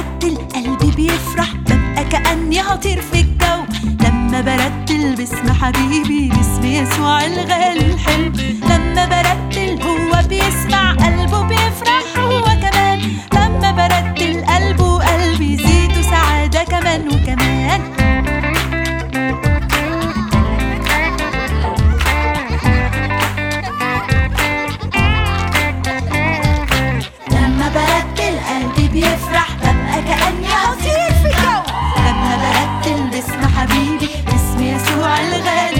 برتل قلبي بيفرح ببقى كأني هطير في الجو. لما برتل باسم حبيبي باسم يسوع الغالي الحلو لما برتل هو بيسمع قلبه بيفرح هو كمان. لما برتل قلبه وقلبي زيته سعادة كمان وكمان. beautiful. al